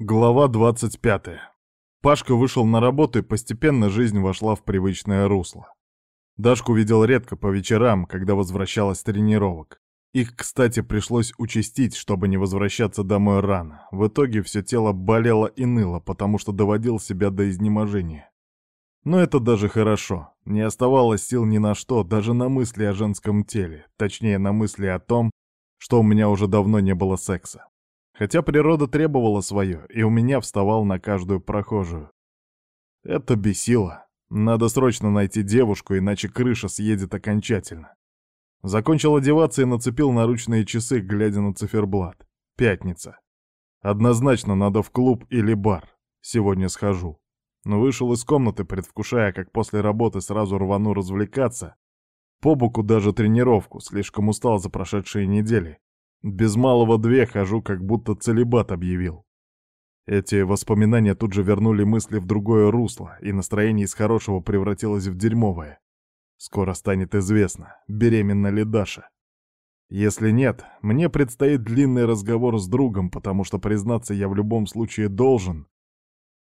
Глава 25. Пашка вышел на работу, и постепенно жизнь вошла в привычное русло. Дашку видел редко по вечерам, когда возвращалась с тренировок. Их, кстати, пришлось участить, чтобы не возвращаться домой рано. В итоге все тело болело и ныло, потому что доводил себя до изнеможения. Но это даже хорошо. Не оставалось сил ни на что, даже на мысли о женском теле. Точнее, на мысли о том, что у меня уже давно не было секса. Хотя природа требовала свое, и у меня вставал на каждую прохожую. Это бесило. Надо срочно найти девушку, иначе крыша съедет окончательно. Закончил одеваться и нацепил наручные часы, глядя на циферблат. Пятница. Однозначно надо в клуб или бар. Сегодня схожу. Но вышел из комнаты, предвкушая, как после работы сразу рвану развлекаться. По боку даже тренировку, слишком устал за прошедшие недели. Без малого две хожу, как будто целебат объявил. Эти воспоминания тут же вернули мысли в другое русло, и настроение из хорошего превратилось в дерьмовое. Скоро станет известно, беременна ли Даша. Если нет, мне предстоит длинный разговор с другом, потому что признаться я в любом случае должен.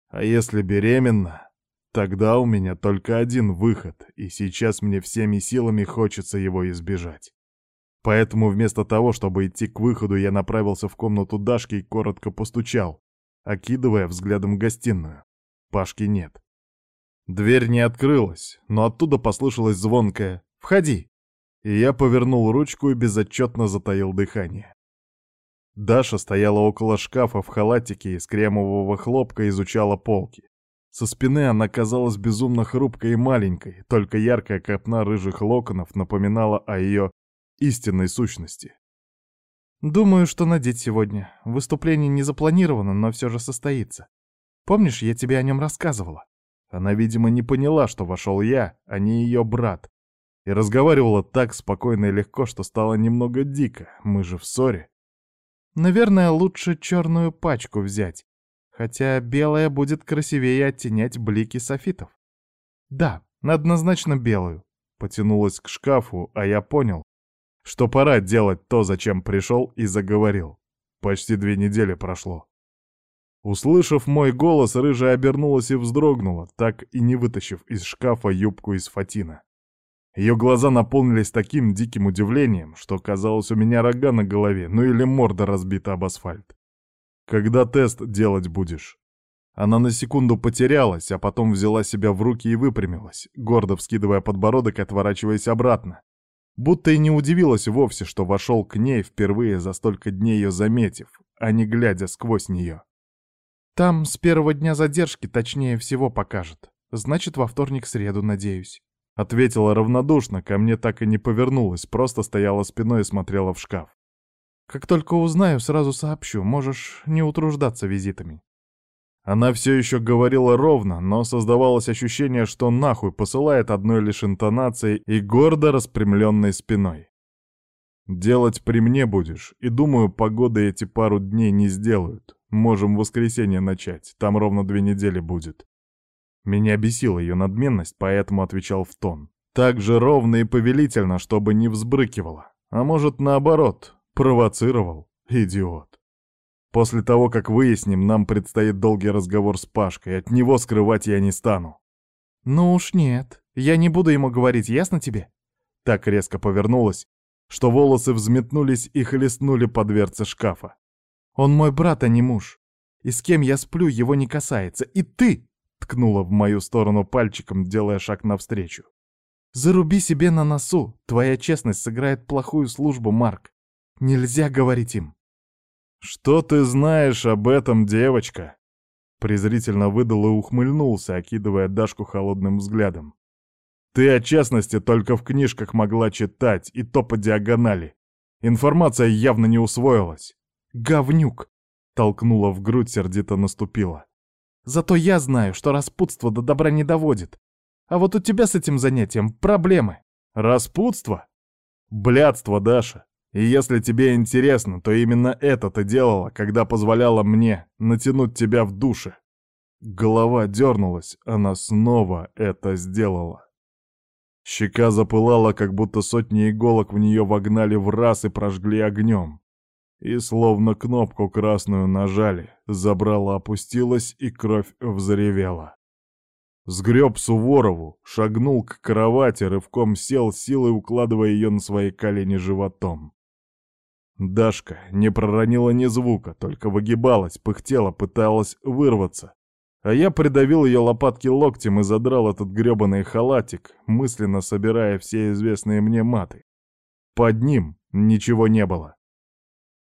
А если беременна, тогда у меня только один выход, и сейчас мне всеми силами хочется его избежать. Поэтому вместо того, чтобы идти к выходу, я направился в комнату Дашки и коротко постучал, окидывая взглядом гостиную. Пашки нет. Дверь не открылась, но оттуда послышалось звонкое «Входи!» И я повернул ручку и безотчетно затаил дыхание. Даша стояла около шкафа в халатике из кремового хлопка и изучала полки. Со спины она казалась безумно хрупкой и маленькой, только яркая копна рыжих локонов напоминала о ее истинной сущности. Думаю, что надеть сегодня. Выступление не запланировано, но все же состоится. Помнишь, я тебе о нем рассказывала? Она, видимо, не поняла, что вошел я, а не ее брат. И разговаривала так спокойно и легко, что стало немного дико. Мы же в ссоре. Наверное, лучше черную пачку взять. Хотя белая будет красивее оттенять блики софитов. Да, однозначно белую. Потянулась к шкафу, а я понял, что пора делать то, зачем пришел и заговорил. Почти две недели прошло. Услышав мой голос, рыжая обернулась и вздрогнула, так и не вытащив из шкафа юбку из фатина. Ее глаза наполнились таким диким удивлением, что казалось у меня рога на голове, ну или морда разбита об асфальт. «Когда тест делать будешь?» Она на секунду потерялась, а потом взяла себя в руки и выпрямилась, гордо вскидывая подбородок и отворачиваясь обратно, Будто и не удивилась вовсе, что вошел к ней впервые за столько дней ее заметив, а не глядя сквозь нее. «Там с первого дня задержки точнее всего покажет. Значит, во вторник-среду, надеюсь». Ответила равнодушно, ко мне так и не повернулась, просто стояла спиной и смотрела в шкаф. «Как только узнаю, сразу сообщу, можешь не утруждаться визитами». Она все еще говорила ровно, но создавалось ощущение, что нахуй посылает одной лишь интонацией и гордо распрямленной спиной. «Делать при мне будешь, и думаю, погоды эти пару дней не сделают. Можем в воскресенье начать, там ровно две недели будет». Меня бесила ее надменность, поэтому отвечал в тон. Так же ровно и повелительно, чтобы не взбрыкивала. А может, наоборот, провоцировал. Идиот. После того, как выясним, нам предстоит долгий разговор с Пашкой, от него скрывать я не стану. Ну уж нет, я не буду ему говорить, ясно тебе? Так резко повернулась, что волосы взметнулись и хлестнули по дверце шкафа. Он мой брат, а не муж. И с кем я сплю, его не касается. И ты, ткнула в мою сторону пальчиком, делая шаг навстречу. Заруби себе на носу, твоя честность сыграет плохую службу, Марк. Нельзя говорить им. «Что ты знаешь об этом, девочка?» Презрительно выдал и ухмыльнулся, окидывая Дашку холодным взглядом. «Ты о честности только в книжках могла читать, и то по диагонали. Информация явно не усвоилась». «Говнюк!» — толкнула в грудь, сердито наступила. «Зато я знаю, что распутство до добра не доводит. А вот у тебя с этим занятием проблемы». «Распутство? Блядство, Даша. И если тебе интересно, то именно это ты делала, когда позволяла мне натянуть тебя в душе. Голова дернулась, она снова это сделала. Щека запылала, как будто сотни иголок в нее вогнали в раз и прожгли огнем. И словно кнопку красную нажали, забрала опустилась и кровь взревела. Сгреб Суворову, шагнул к кровати, рывком сел, силой укладывая ее на свои колени животом. Дашка не проронила ни звука, только выгибалась, пыхтела, пыталась вырваться. А я придавил ее лопатки локтем и задрал этот грёбаный халатик, мысленно собирая все известные мне маты. Под ним ничего не было.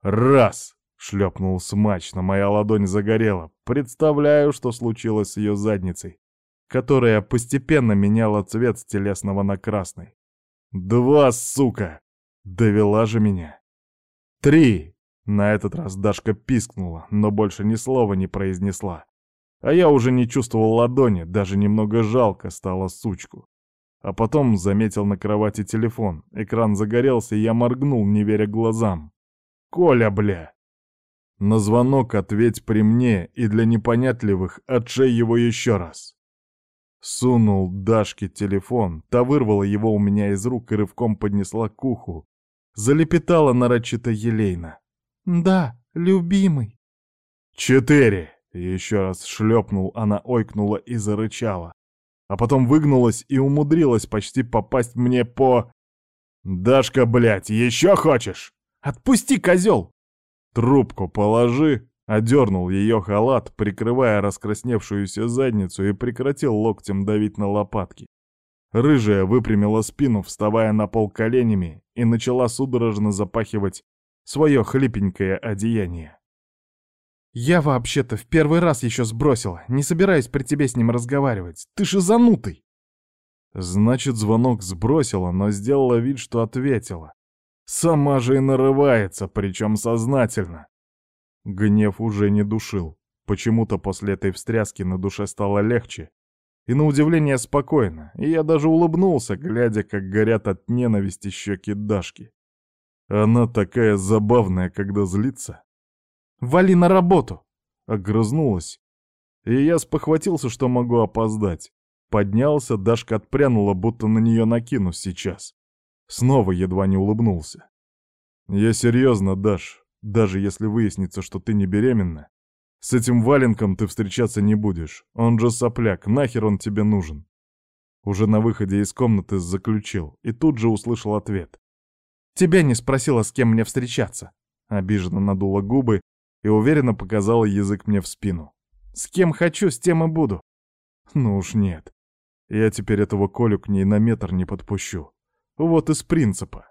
«Раз!» — шлепнул смачно, моя ладонь загорела. Представляю, что случилось с ее задницей которая постепенно меняла цвет с телесного на красный. «Два, сука! Довела же меня!» «Три!» На этот раз Дашка пискнула, но больше ни слова не произнесла. А я уже не чувствовал ладони, даже немного жалко стало сучку. А потом заметил на кровати телефон. Экран загорелся, и я моргнул, не веря глазам. «Коля, бля!» На звонок ответь при мне, и для непонятливых отшей его еще раз. Сунул Дашке телефон, та вырвала его у меня из рук и рывком поднесла к уху. Залепетала нарочито елейно. «Да, любимый». «Четыре!» — еще раз шлепнул, она ойкнула и зарычала. А потом выгнулась и умудрилась почти попасть мне по... «Дашка, блядь, еще хочешь? Отпусти, козел!» «Трубку положи!» Одернул ее халат, прикрывая раскрасневшуюся задницу и прекратил локтем давить на лопатки. Рыжая выпрямила спину, вставая на пол коленями, и начала судорожно запахивать свое хлипенькое одеяние. «Я вообще-то в первый раз еще сбросила, не собираюсь при тебе с ним разговаривать. Ты же занутый!» Значит, звонок сбросила, но сделала вид, что ответила. Сама же и нарывается, причем сознательно. Гнев уже не душил. Почему-то после этой встряски на душе стало легче. И на удивление спокойно, и я даже улыбнулся, глядя, как горят от ненависти щеки Дашки. Она такая забавная, когда злится. «Вали на работу!» — огрызнулась. И я спохватился, что могу опоздать. Поднялся, Дашка отпрянула, будто на нее накинусь сейчас. Снова едва не улыбнулся. «Я серьезно, Даш, даже если выяснится, что ты не беременна, с этим валенком ты встречаться не будешь. Он же сопляк, нахер он тебе нужен? Уже на выходе из комнаты заключил и тут же услышал ответ. «Тебя не спросила, с кем мне встречаться». Обиженно надула губы и уверенно показала язык мне в спину. «С кем хочу, с тем и буду». Ну уж нет. Я теперь этого Колю к ней на метр не подпущу. Вот из принципа.